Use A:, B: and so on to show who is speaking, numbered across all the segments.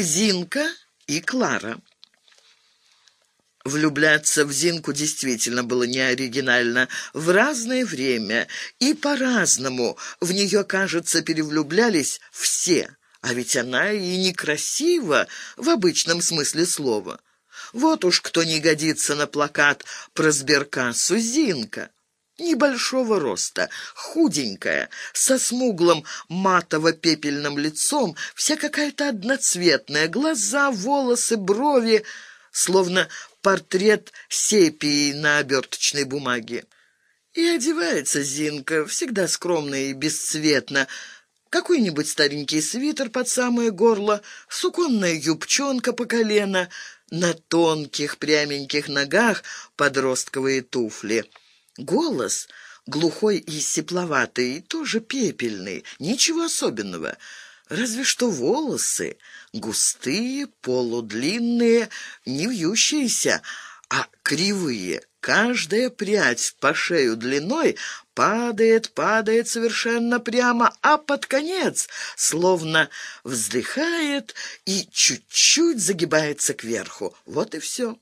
A: Зинка и Клара. Влюбляться в Зинку действительно было неоригинально. В разное время и по-разному в нее, кажется, перевлюблялись все. А ведь она и некрасива в обычном смысле слова. Вот уж кто не годится на плакат про сберкассу Зинка небольшого роста, худенькая, со смуглым матово-пепельным лицом, вся какая-то одноцветная, глаза, волосы, брови, словно портрет сепии на оберточной бумаге. И одевается Зинка всегда скромно и бесцветно, какой-нибудь старенький свитер под самое горло, суконная юбчонка по колено, на тонких пряменьких ногах подростковые туфли — Голос глухой и сепловатый, тоже пепельный, ничего особенного. Разве что волосы густые, полудлинные, не вьющиеся, а кривые. Каждая прядь по шею длиной падает, падает совершенно прямо, а под конец словно вздыхает и чуть-чуть загибается кверху. Вот и все.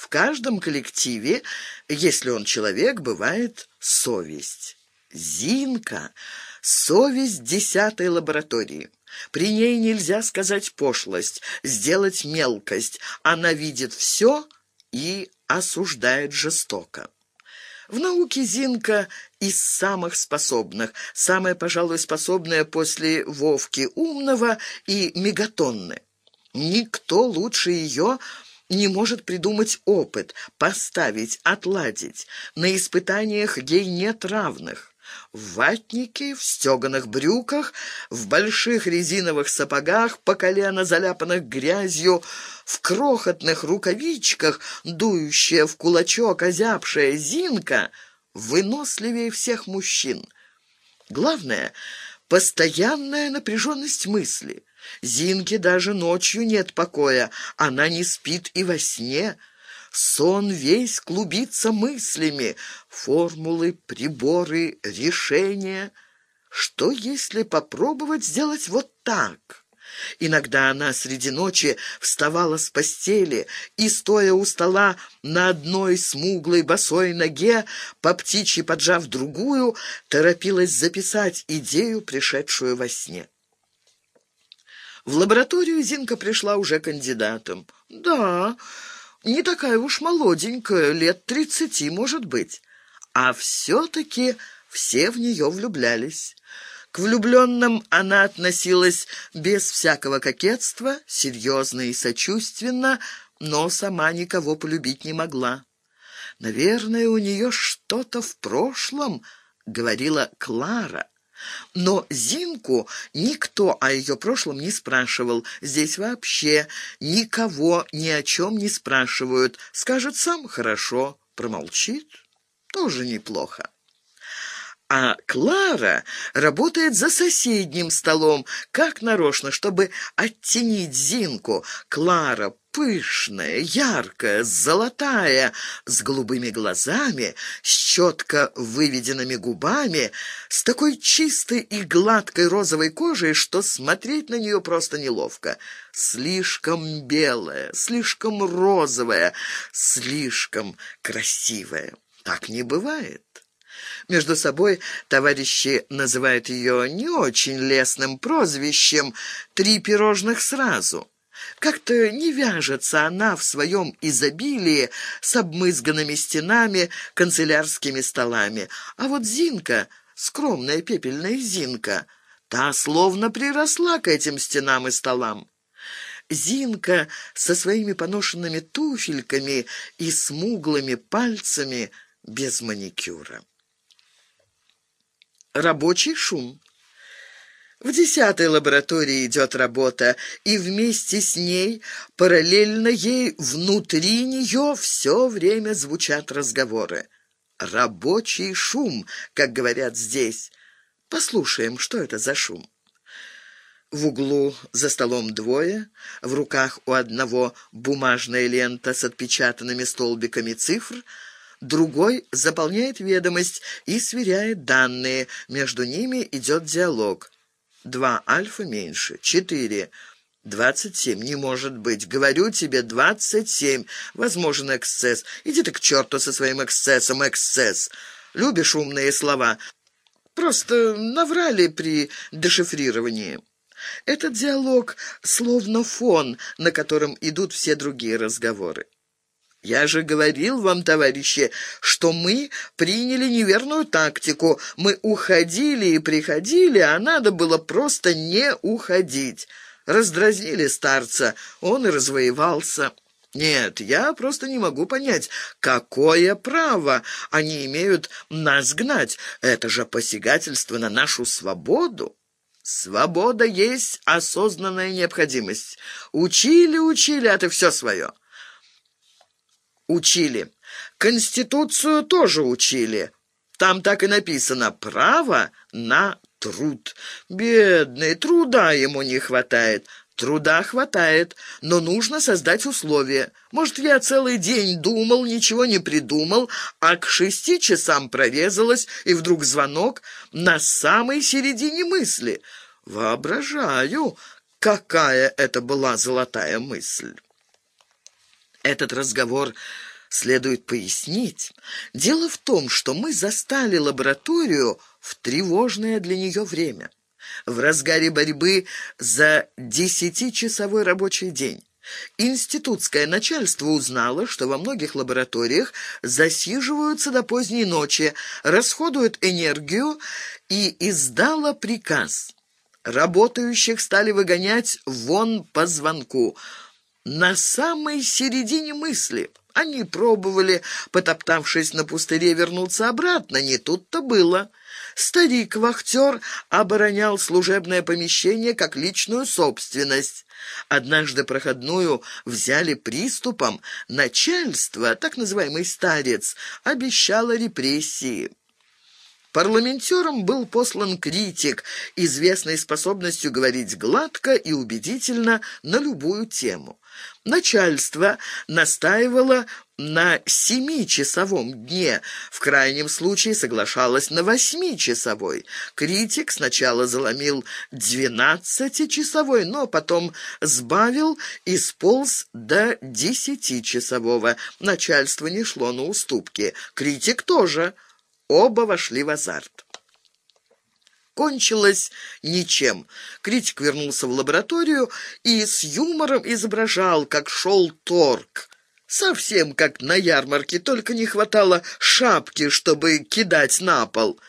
A: В каждом коллективе, если он человек, бывает совесть. Зинка — совесть десятой лаборатории. При ней нельзя сказать пошлость, сделать мелкость. Она видит все и осуждает жестоко. В науке Зинка из самых способных, самая, пожалуй, способная после Вовки Умного и Мегатонны. Никто лучше ее не может придумать опыт, поставить, отладить. На испытаниях ей нет равных. В ватнике, в стеганых брюках, в больших резиновых сапогах, по колено заляпанных грязью, в крохотных рукавичках, дующая в кулачок озябшая Зинка, выносливее всех мужчин. Главное — постоянная напряженность мысли — Зинке даже ночью нет покоя, она не спит и во сне. Сон весь клубится мыслями, формулы, приборы, решения. Что, если попробовать сделать вот так? Иногда она среди ночи вставала с постели и, стоя у стола на одной смуглой босой ноге, по птичьи поджав другую, торопилась записать идею, пришедшую во сне. В лабораторию Зинка пришла уже кандидатом. Да, не такая уж молоденькая, лет тридцати, может быть. А все-таки все в нее влюблялись. К влюбленным она относилась без всякого кокетства, серьезно и сочувственно, но сама никого полюбить не могла. «Наверное, у нее что-то в прошлом», — говорила Клара. Но Зинку никто о ее прошлом не спрашивал. Здесь вообще никого ни о чем не спрашивают. Скажет сам хорошо, промолчит, тоже неплохо. А Клара работает за соседним столом, как нарочно, чтобы оттенить Зинку. Клара пышная, яркая, золотая, с голубыми глазами, с четко выведенными губами, с такой чистой и гладкой розовой кожей, что смотреть на нее просто неловко. Слишком белая, слишком розовая, слишком красивая. Так не бывает. Между собой товарищи называют ее не очень лестным прозвищем «три пирожных сразу». Как-то не вяжется она в своем изобилии с обмызганными стенами, канцелярскими столами. А вот Зинка, скромная пепельная Зинка, та словно приросла к этим стенам и столам. Зинка со своими поношенными туфельками и смуглыми пальцами без маникюра. Рабочий шум. В десятой лаборатории идет работа, и вместе с ней, параллельно ей, внутри нее все время звучат разговоры. Рабочий шум, как говорят здесь. Послушаем, что это за шум. В углу за столом двое, в руках у одного бумажная лента с отпечатанными столбиками цифр — другой заполняет ведомость и сверяет данные. Между ними идет диалог. Два альфа меньше. Четыре. «Двадцать семь не может быть. Говорю тебе, двадцать семь. Возможен эксцесс. Иди ты к черту со своим эксцессом, эксцесс. Любишь умные слова. Просто наврали при дешифрировании». Этот диалог словно фон, на котором идут все другие разговоры. «Я же говорил вам, товарищи, что мы приняли неверную тактику. Мы уходили и приходили, а надо было просто не уходить. Раздразнили старца, он и развоевался». Нет, я просто не могу понять, какое право они имеют нас гнать. Это же посягательство на нашу свободу. Свобода есть осознанная необходимость. Учили, учили, а ты все свое. Учили. Конституцию тоже учили. Там так и написано «право на труд». Бедный, труда ему не хватает. Труда хватает, но нужно создать условия. Может, я целый день думал, ничего не придумал, а к шести часам прорезалась, и вдруг звонок на самой середине мысли. Воображаю, какая это была золотая мысль. Этот разговор следует пояснить. Дело в том, что мы застали лабораторию в тревожное для нее время в разгаре борьбы за десятичасовой рабочий день. Институтское начальство узнало, что во многих лабораториях засиживаются до поздней ночи, расходуют энергию и издало приказ. Работающих стали выгонять вон по звонку. На самой середине мысли – они пробовали, потоптавшись на пустыре, вернуться обратно. Не тут-то было. Старик-вахтер оборонял служебное помещение как личную собственность. Однажды проходную взяли приступом. Начальство, так называемый старец, обещало репрессии. Парламентером был послан критик, известный способностью говорить гладко и убедительно на любую тему. Начальство настаивало на семичасовом дне, в крайнем случае соглашалось на восьмичасовой. Критик сначала заломил двенадцатичасовой, но потом сбавил и сполз до десятичасового. Начальство не шло на уступки. Критик тоже – Оба вошли в азарт. Кончилось ничем. Критик вернулся в лабораторию и с юмором изображал, как шел торг. Совсем как на ярмарке, только не хватало шапки, чтобы кидать на пол.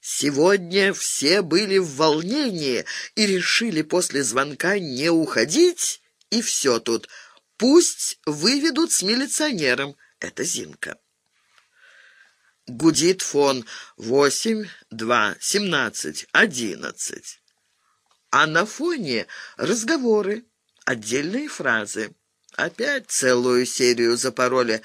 A: Сегодня все были в волнении и решили после звонка не уходить, и все тут. Пусть выведут с милиционером. Это Зинка. Гудит фон восемь, два, семнадцать, одиннадцать. А на фоне разговоры, отдельные фразы. Опять целую серию запороли.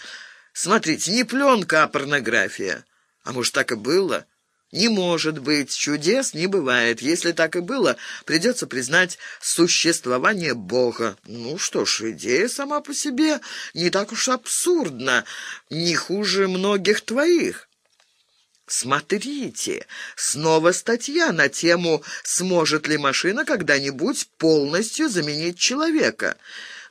A: Смотрите, не пленка, а порнография. А может, так и было? Не может быть, чудес не бывает. Если так и было, придется признать существование Бога. Ну что ж, идея сама по себе не так уж абсурдна, не хуже многих твоих. Смотрите, снова статья на тему «Сможет ли машина когда-нибудь полностью заменить человека?»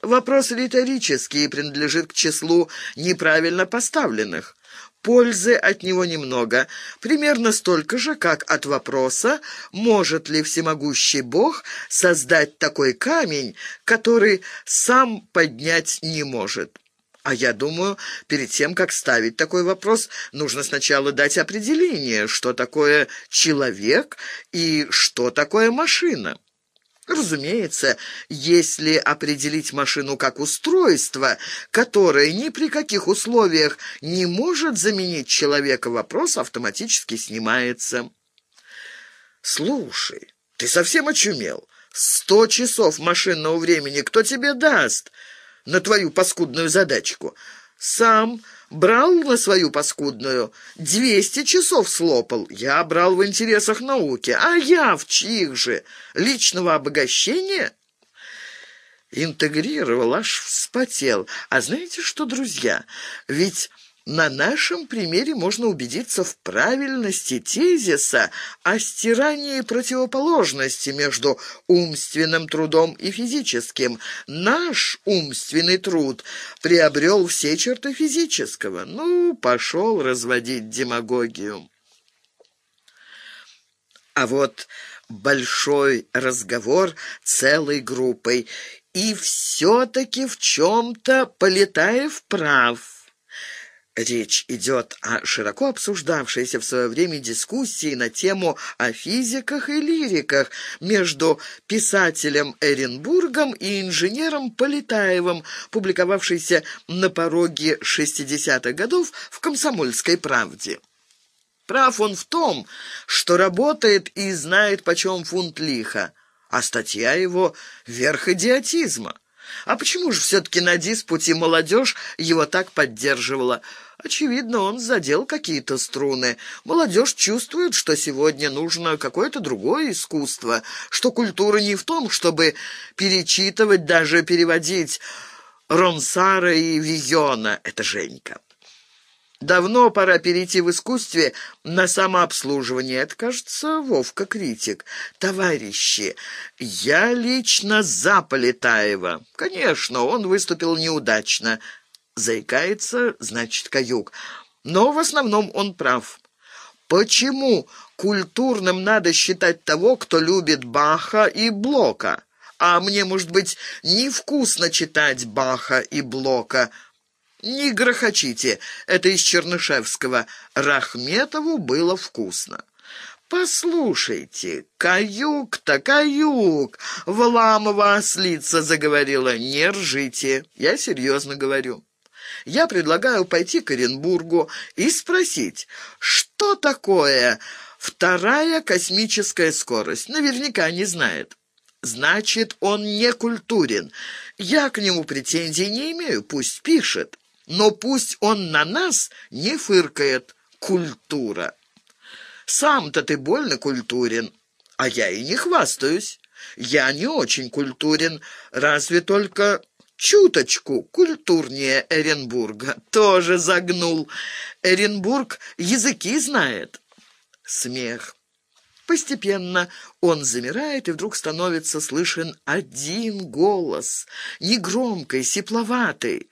A: Вопрос риторический и принадлежит к числу неправильно поставленных. Пользы от него немного, примерно столько же, как от вопроса, может ли всемогущий Бог создать такой камень, который сам поднять не может. А я думаю, перед тем, как ставить такой вопрос, нужно сначала дать определение, что такое человек и что такое машина. Разумеется, если определить машину как устройство, которое ни при каких условиях не может заменить человека, вопрос автоматически снимается. «Слушай, ты совсем очумел? Сто часов машинного времени кто тебе даст?» На твою паскудную задачку. Сам брал на свою паскудную, двести часов слопал. Я брал в интересах науки, а я в чьих же? Личного обогащения?» Интегрировал, аж вспотел. «А знаете что, друзья, ведь На нашем примере можно убедиться в правильности тезиса о стирании противоположности между умственным трудом и физическим. Наш умственный труд приобрел все черты физического. Ну, пошел разводить демагогию. А вот большой разговор целой группой, и все-таки в чем-то Полетаев прав. Речь идет о широко обсуждавшейся в свое время дискуссии на тему о физиках и лириках между писателем Эренбургом и инженером Полетаевым, публиковавшейся на пороге 60-х годов в «Комсомольской правде». Прав он в том, что работает и знает, почем фунт лиха, а статья его — верх идиотизма. А почему же все-таки на диспуте молодежь его так поддерживала? Очевидно, он задел какие-то струны. Молодежь чувствует, что сегодня нужно какое-то другое искусство, что культура не в том, чтобы перечитывать, даже переводить Ронсара и Вийона. Это Женька. Давно пора перейти в искусстве на самообслуживание. Это, кажется, Вовка критик. Товарищи, я лично за Полетаева. Конечно, он выступил неудачно. Заикается, значит, каюк. Но в основном он прав. Почему культурным надо считать того, кто любит Баха и Блока? А мне, может быть, невкусно читать Баха и Блока – «Не грохочите, это из Чернышевского. Рахметову было вкусно». «Послушайте, каюк-то каюк!» — Вламова ослица заговорила. «Не ржите, я серьезно говорю». Я предлагаю пойти к Оренбургу и спросить, что такое вторая космическая скорость. Наверняка не знает. Значит, он не культурен. Я к нему претензий не имею, пусть пишет. Но пусть он на нас не фыркает. Культура. Сам-то ты больно культурен, а я и не хвастаюсь. Я не очень культурен, разве только чуточку культурнее Эренбурга. Тоже загнул. Эренбург языки знает. Смех. Постепенно он замирает, и вдруг становится слышен один голос, негромкий, сепловатый.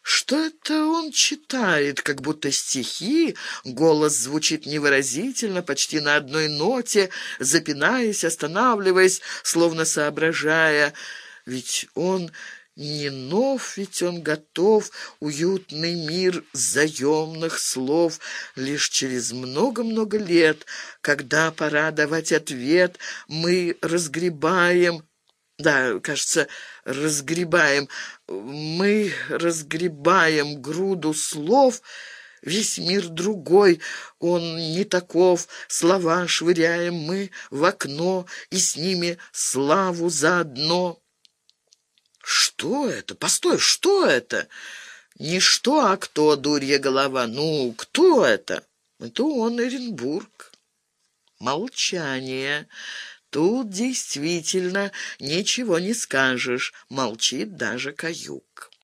A: Что это он читает, как будто стихи? Голос звучит невыразительно, почти на одной ноте, запинаясь, останавливаясь, словно соображая. Ведь он не нов, ведь он готов, уютный мир заемных слов. Лишь через много-много лет, когда пора давать ответ, мы разгребаем да, кажется, разгребаем. Мы разгребаем груду слов. Весь мир другой, он не таков. Слова швыряем мы в окно, и с ними славу заодно. Что это? Постой, что это? Не что, а кто, дурья голова? Ну, кто это? Это он, Оренбург. Молчание. Тут действительно ничего не скажешь, молчит даже каюк.